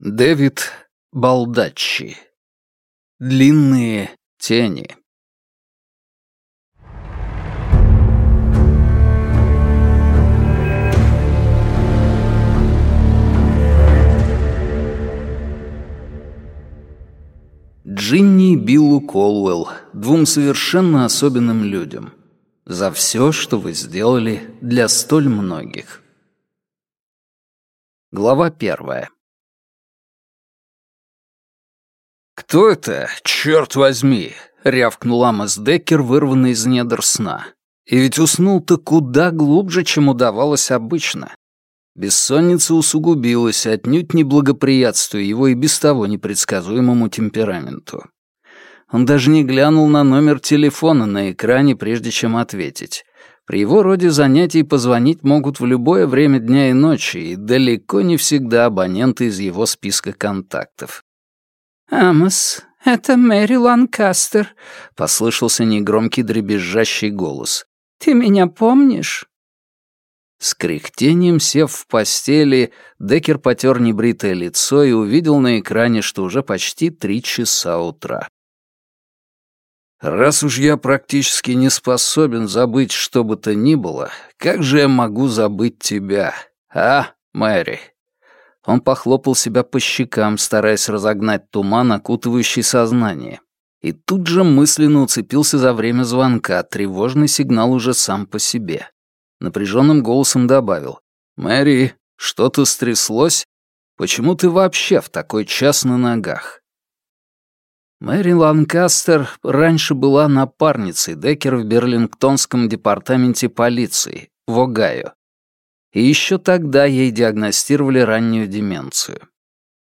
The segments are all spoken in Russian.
Дэвид Балдаччи. Длинные тени. Джинни и Биллу Колуэлл, двум совершенно особенным людям, за все, что вы сделали для столь многих. Глава первая. «Кто это, черт возьми?» — рявкнул Амос Деккер, вырванный из недр сна. И ведь уснул-то куда глубже, чем удавалось обычно. Бессонница усугубилась, отнюдь не благоприятствуя его и без того непредсказуемому темпераменту. Он даже не глянул на номер телефона на экране, прежде чем ответить. При его роде занятий позвонить могут в любое время дня и ночи, и далеко не всегда абоненты из его списка контактов. «Амос, это Мэри Ланкастер», — послышался негромкий дребезжащий голос. «Ты меня помнишь?» С кряхтением сев в постели, Деккер потер небритое лицо и увидел на экране, что уже почти три часа утра. «Раз уж я практически не способен забыть что бы то ни было, как же я могу забыть тебя, а, Мэри?» Он похлопал себя по щекам, стараясь разогнать туман, окутывающий сознание. И тут же мысленно уцепился за время звонка, тревожный сигнал уже сам по себе. Напряженным голосом добавил. «Мэри, что-то стряслось? Почему ты вообще в такой час на ногах?» Мэри Ланкастер раньше была напарницей Деккер в Берлингтонском департаменте полиции, в Огайо и еще тогда ей диагностировали раннюю деменцию.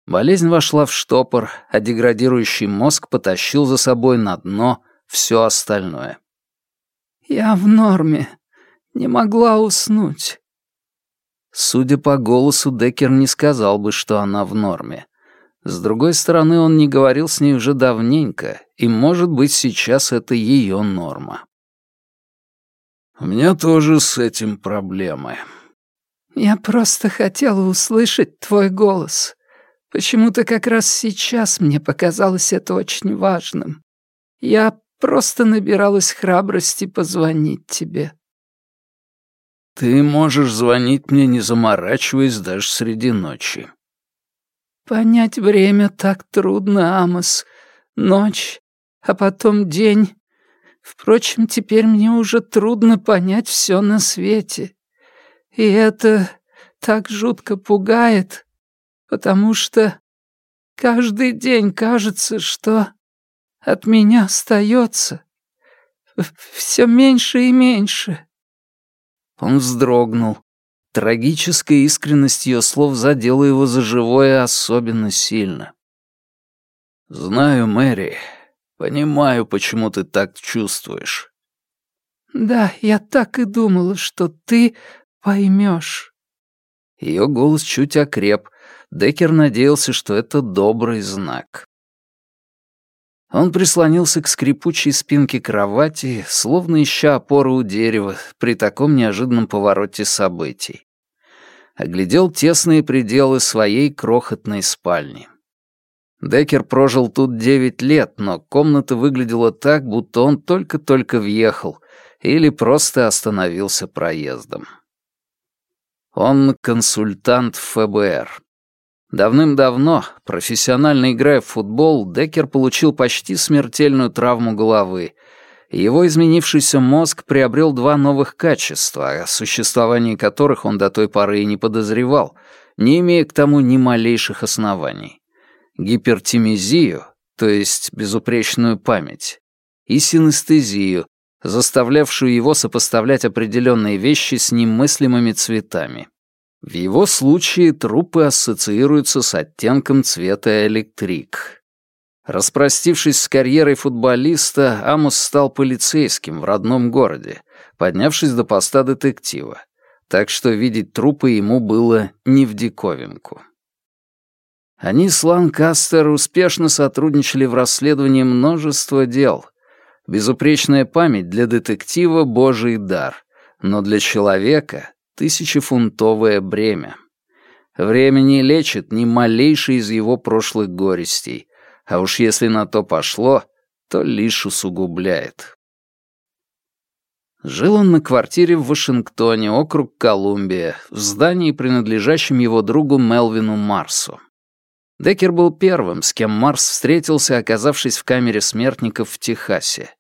Болезнь вошла в штопор, а деградирующий мозг потащил за собой на дно все остальное. «Я в норме. Не могла уснуть». Судя по голосу, Деккер не сказал бы, что она в норме. С другой стороны, он не говорил с ней уже давненько, и, может быть, сейчас это ее норма. «У меня тоже с этим проблемы», я просто хотела услышать твой голос. Почему-то как раз сейчас мне показалось это очень важным. Я просто набиралась храбрости позвонить тебе. Ты можешь звонить мне, не заморачиваясь даже среди ночи. Понять время так трудно, Амос. Ночь, а потом день. Впрочем, теперь мне уже трудно понять все на свете. И это так жутко пугает, потому что каждый день кажется, что от меня остается все меньше и меньше. Он вздрогнул. Трагическая искренность ее слов задела его за живое особенно сильно. «Знаю, Мэри, понимаю, почему ты так чувствуешь». «Да, я так и думала, что ты поймешь. Ее голос чуть окреп. Деккер надеялся, что это добрый знак. Он прислонился к скрипучей спинке кровати, словно ища опору у дерева при таком неожиданном повороте событий. Оглядел тесные пределы своей крохотной спальни. Деккер прожил тут девять лет, но комната выглядела так, будто он только-только въехал или просто остановился проездом. Он консультант ФБР. Давным-давно, профессионально играя в футбол, Деккер получил почти смертельную травму головы. Его изменившийся мозг приобрел два новых качества, о существовании которых он до той поры и не подозревал, не имея к тому ни малейших оснований. Гипертимизию, то есть безупречную память, и синестезию, заставлявшую его сопоставлять определенные вещи с немыслимыми цветами. В его случае трупы ассоциируются с оттенком цвета электрик. Распростившись с карьерой футболиста, Амос стал полицейским в родном городе, поднявшись до поста детектива, так что видеть трупы ему было не в диковинку. Они с Ланкастер успешно сотрудничали в расследовании множества дел, Безупречная память для детектива — божий дар, но для человека — тысячефунтовое бремя. Время не лечит ни малейшей из его прошлых горестей, а уж если на то пошло, то лишь усугубляет. Жил он на квартире в Вашингтоне, округ Колумбия, в здании, принадлежащем его другу Мелвину Марсу. Деккер был первым, с кем Марс встретился, оказавшись в камере смертников в Техасе.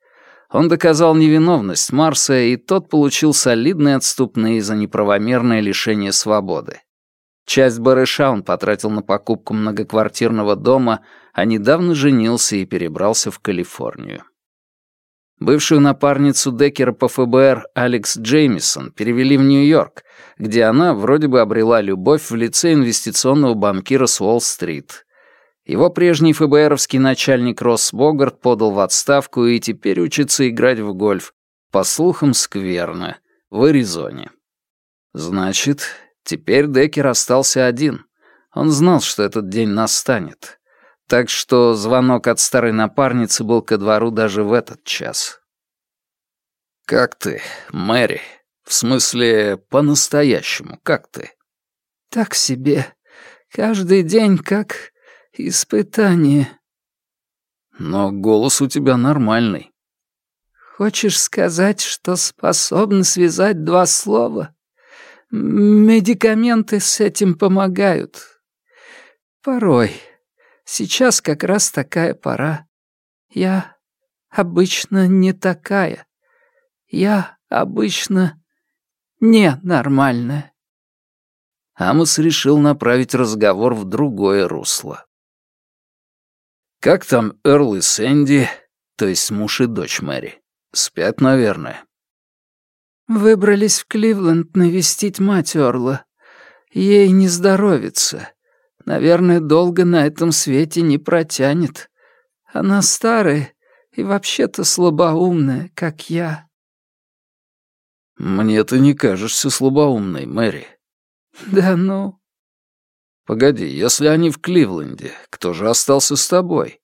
Он доказал невиновность Марса, и тот получил солидные отступные за неправомерное лишение свободы. Часть барыша он потратил на покупку многоквартирного дома, а недавно женился и перебрался в Калифорнию. Бывшую напарницу Деккера по ФБР Алекс Джеймисон перевели в Нью-Йорк, где она вроде бы обрела любовь в лице инвестиционного банкира с Уолл-стрит. Его прежний ФБРовский начальник Росс Богарт подал в отставку и теперь учится играть в гольф, по слухам, скверно, в Аризоне. Значит, теперь Деккер остался один. Он знал, что этот день настанет так что звонок от старой напарницы был ко двору даже в этот час. «Как ты, Мэри? В смысле, по-настоящему, как ты?» «Так себе. Каждый день как испытание». «Но голос у тебя нормальный». «Хочешь сказать, что способна связать два слова? Медикаменты с этим помогают. Порой». Сейчас как раз такая пора. Я обычно не такая. Я обычно ненормальная. Амос решил направить разговор в другое русло. «Как там Эрл и Сэнди, то есть муж и дочь Мэри? Спят, наверное?» «Выбрались в Кливленд навестить мать Эрла. Ей не здоровится. Наверное, долго на этом свете не протянет. Она старая и вообще-то слабоумная, как я». «Мне ты не кажешься слабоумной, Мэри». «Да ну...» «Погоди, если они в Кливленде, кто же остался с тобой?»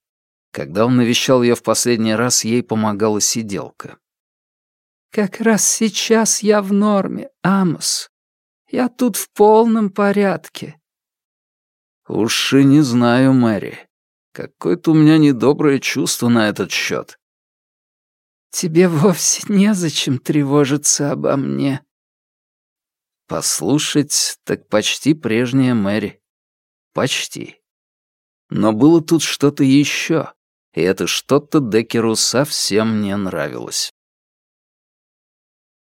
Когда он навещал ее в последний раз, ей помогала сиделка. «Как раз сейчас я в норме, Амос. Я тут в полном порядке. «Уж и не знаю, Мэри. Какое-то у меня недоброе чувство на этот счет. «Тебе вовсе незачем тревожиться обо мне». Послушать, так почти прежняя Мэри. Почти. Но было тут что-то еще, и это что-то Деккеру совсем не нравилось.